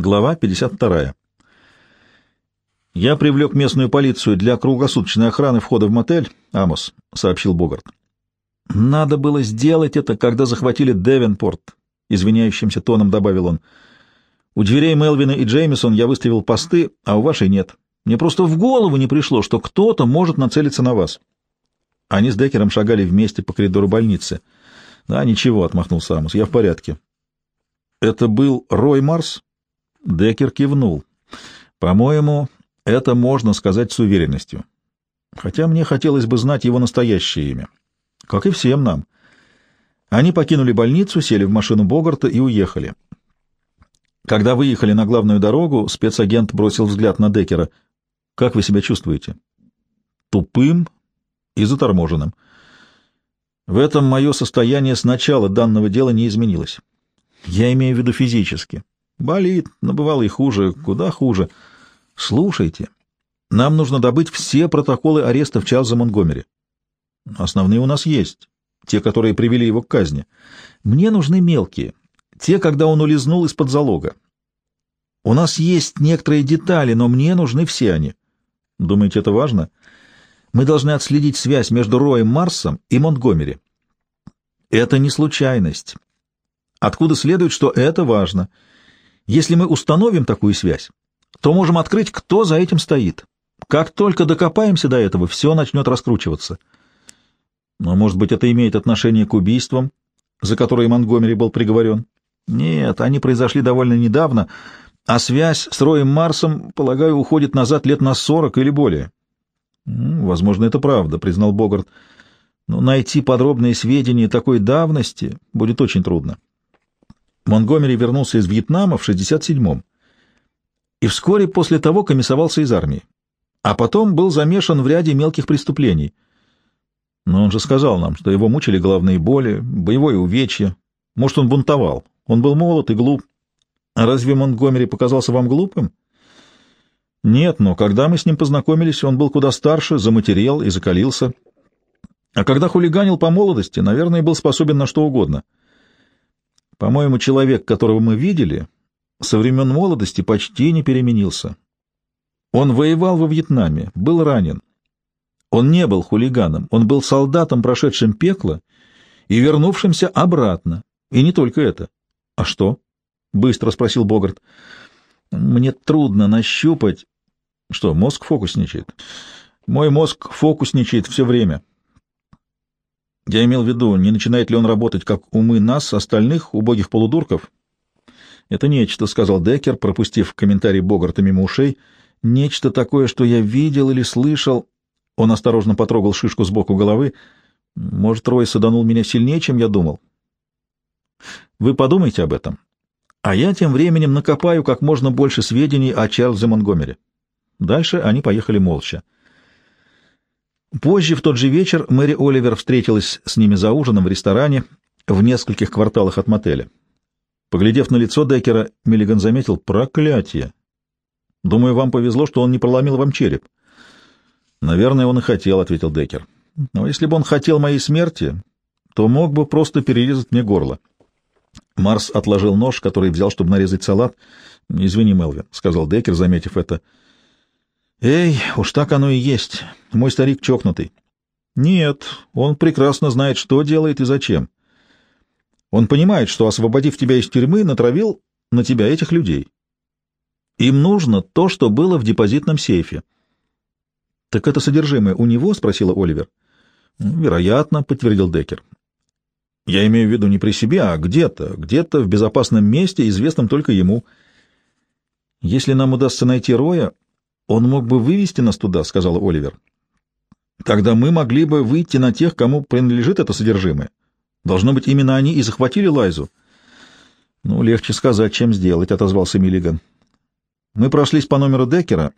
Глава 52. «Я привлек местную полицию для круглосуточной охраны входа в мотель, Амос», — сообщил Богарт. «Надо было сделать это, когда захватили Девенпорт», — извиняющимся тоном добавил он. «У дверей Мелвина и Джеймисон я выставил посты, а у вашей нет. Мне просто в голову не пришло, что кто-то может нацелиться на вас». Они с Деккером шагали вместе по коридору больницы. «Да, ничего», — отмахнулся Амос, — «я в порядке». «Это был Рой Марс?» Деккер кивнул. «По-моему, это можно сказать с уверенностью. Хотя мне хотелось бы знать его настоящее имя. Как и всем нам». Они покинули больницу, сели в машину Богарта и уехали. Когда выехали на главную дорогу, спецагент бросил взгляд на Деккера. «Как вы себя чувствуете?» «Тупым и заторможенным. В этом мое состояние с начала данного дела не изменилось. Я имею в виду физически. Болит, но бывало и хуже, куда хуже. Слушайте, нам нужно добыть все протоколы арестов Чарльза Монгомери. Основные у нас есть, те, которые привели его к казни. Мне нужны мелкие, те, когда он улизнул из-под залога. У нас есть некоторые детали, но мне нужны все они. Думаете, это важно? Мы должны отследить связь между Роем Марсом и Монтгомери. Это не случайность. Откуда следует, что это важно — если мы установим такую связь, то можем открыть, кто за этим стоит. Как только докопаемся до этого, все начнет раскручиваться. Но, может быть, это имеет отношение к убийствам, за которые Монгомери был приговорен? Нет, они произошли довольно недавно, а связь с Роем Марсом, полагаю, уходит назад лет на сорок или более. Возможно, это правда, признал Богарт. Но найти подробные сведения такой давности будет очень трудно. Монгомери вернулся из Вьетнама в 67-м и вскоре после того комиссовался из армии, а потом был замешан в ряде мелких преступлений. Но он же сказал нам, что его мучили головные боли, боевое увечье. Может, он бунтовал. Он был молод и глуп. А разве Монгомери показался вам глупым? Нет, но когда мы с ним познакомились, он был куда старше, заматерел и закалился. А когда хулиганил по молодости, наверное, был способен на что угодно — по-моему, человек, которого мы видели, со времен молодости почти не переменился. Он воевал во Вьетнаме, был ранен. Он не был хулиганом, он был солдатом, прошедшим пекло и вернувшимся обратно. И не только это. — А что? — быстро спросил Богарт. — Мне трудно нащупать... Что, мозг фокусничает? Мой мозг фокусничает все время. Я имел в виду, не начинает ли он работать, как умы нас, остальных, убогих полудурков? Это нечто, — сказал Деккер, пропустив комментарий Богарта мимо ушей. Нечто такое, что я видел или слышал. Он осторожно потрогал шишку сбоку головы. Может, Рой саданул меня сильнее, чем я думал. Вы подумайте об этом. А я тем временем накопаю как можно больше сведений о Чарльзе Монгомери. Дальше они поехали молча. Позже, в тот же вечер, Мэри Оливер встретилась с ними за ужином в ресторане в нескольких кварталах от мотеля. Поглядев на лицо Деккера, Миллиган заметил «Проклятие!» «Думаю, вам повезло, что он не проломил вам череп». «Наверное, он и хотел», — ответил Деккер. «Но если бы он хотел моей смерти, то мог бы просто перерезать мне горло». Марс отложил нож, который взял, чтобы нарезать салат. «Извини, Мелвин», — сказал Деккер, заметив это. Эй, уж так оно и есть. Мой старик чокнутый. Нет, он прекрасно знает, что делает и зачем. Он понимает, что, освободив тебя из тюрьмы, натравил на тебя этих людей. Им нужно то, что было в депозитном сейфе. — Так это содержимое у него? — спросила Оливер. — Вероятно, — подтвердил Деккер. — Я имею в виду не при себе, а где-то, где-то в безопасном месте, известном только ему. Если нам удастся найти Роя, «Он мог бы вывести нас туда», — сказал Оливер. «Тогда мы могли бы выйти на тех, кому принадлежит это содержимое. Должно быть, именно они и захватили Лайзу». «Ну, легче сказать, чем сделать», — отозвался Миллиган. «Мы прошлись по номеру Деккера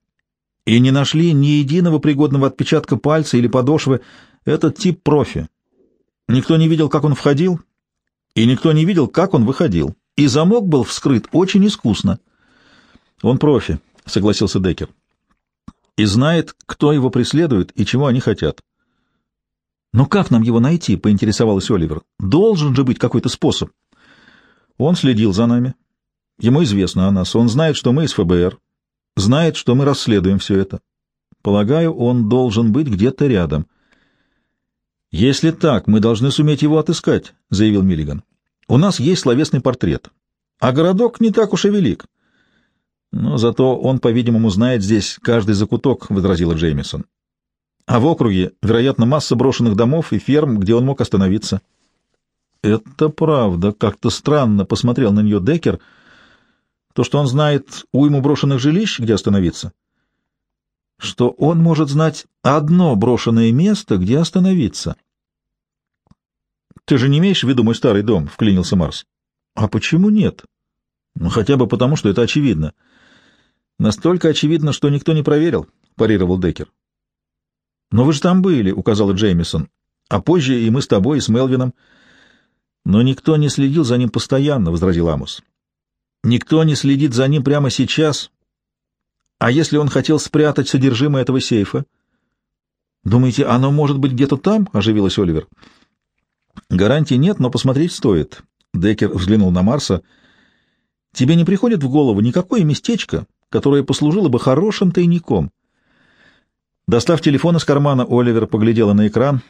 и не нашли ни единого пригодного отпечатка пальца или подошвы. Этот тип профи. Никто не видел, как он входил, и никто не видел, как он выходил. И замок был вскрыт очень искусно». «Он профи», — согласился Деккер и знает, кто его преследует и чего они хотят. «Но как нам его найти?» — поинтересовалась Оливер. «Должен же быть какой-то способ». Он следил за нами Ему известно о нас. Он знает, что мы из ФБР. Знает, что мы расследуем все это. Полагаю, он должен быть где-то рядом. Если так, мы должны суметь его отыскать, — заявил Миллиган. У нас есть словесный портрет. А городок не так уж и велик. Но зато он, по-видимому, знает здесь каждый закуток, — возразила Джеймисон. А в округе, вероятно, масса брошенных домов и ферм, где он мог остановиться. Это правда. Как-то странно посмотрел на нее Деккер. То, что он знает уйму брошенных жилищ, где остановиться. Что он может знать одно брошенное место, где остановиться. Ты же не имеешь в виду мой старый дом, — вклинился Марс. А почему нет? Ну, хотя бы потому, что это очевидно. Настолько очевидно, что никто не проверил, — парировал Деккер. «Но вы же там были», — указала Джеймисон. «А позже и мы с тобой, и с Мелвином». «Но никто не следил за ним постоянно», — возразил Амус. «Никто не следит за ним прямо сейчас. А если он хотел спрятать содержимое этого сейфа?» «Думаете, оно может быть где-то там?» — оживилась Оливер. «Гарантий нет, но посмотреть стоит». Деккер взглянул на Марса. «Тебе не приходит в голову никакое местечко, которое послужило бы хорошим тайником?» Достав телефон из кармана, Оливер поглядела на экран.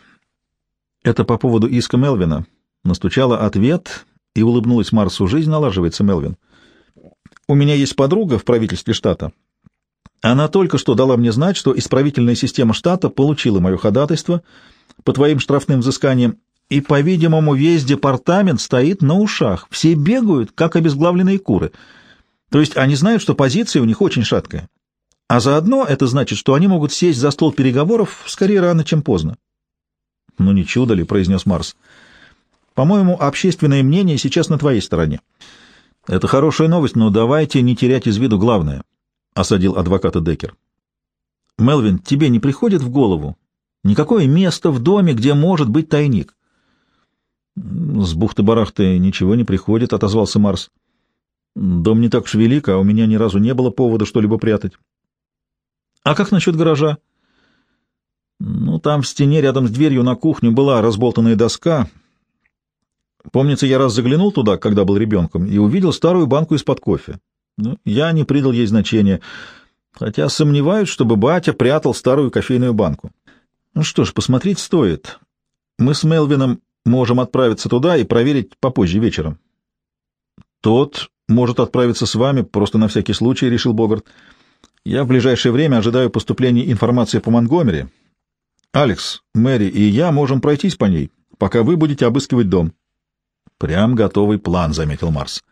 Это по поводу иска Мелвина. Настучала ответ и улыбнулась Марсу. Жизнь налаживается, Мелвин. У меня есть подруга в правительстве штата. Она только что дала мне знать, что исправительная система штата получила мое ходатайство по твоим штрафным взысканиям, и, по-видимому, весь департамент стоит на ушах. Все бегают, как обезглавленные куры. То есть они знают, что позиция у них очень шаткая. А заодно это значит, что они могут сесть за стол переговоров скорее рано, чем поздно. — Ну не чудо ли, — произнес Марс. — По-моему, общественное мнение сейчас на твоей стороне. — Это хорошая новость, но давайте не терять из виду главное, — осадил адвоката Деккер. — Мелвин, тебе не приходит в голову никакое место в доме, где может быть тайник? — С бухты-барахты ничего не приходит, — отозвался Марс. — Дом не так уж велик, а у меня ни разу не было повода что-либо прятать. А как насчет гаража? Ну, там в стене рядом с дверью на кухню была разболтанная доска. Помнится, я раз заглянул туда, когда был ребенком, и увидел старую банку из-под кофе. Ну, я не придал ей значения, хотя сомневаюсь, чтобы батя прятал старую кофейную банку. Ну что ж, посмотреть стоит. Мы с Мелвином можем отправиться туда и проверить попозже вечером. Тот может отправиться с вами, просто на всякий случай, — решил Богарт. Я в ближайшее время ожидаю поступления информации по Монгомери. Алекс, Мэри и я можем пройтись по ней, пока вы будете обыскивать дом. — Прям готовый план, — заметил Марс.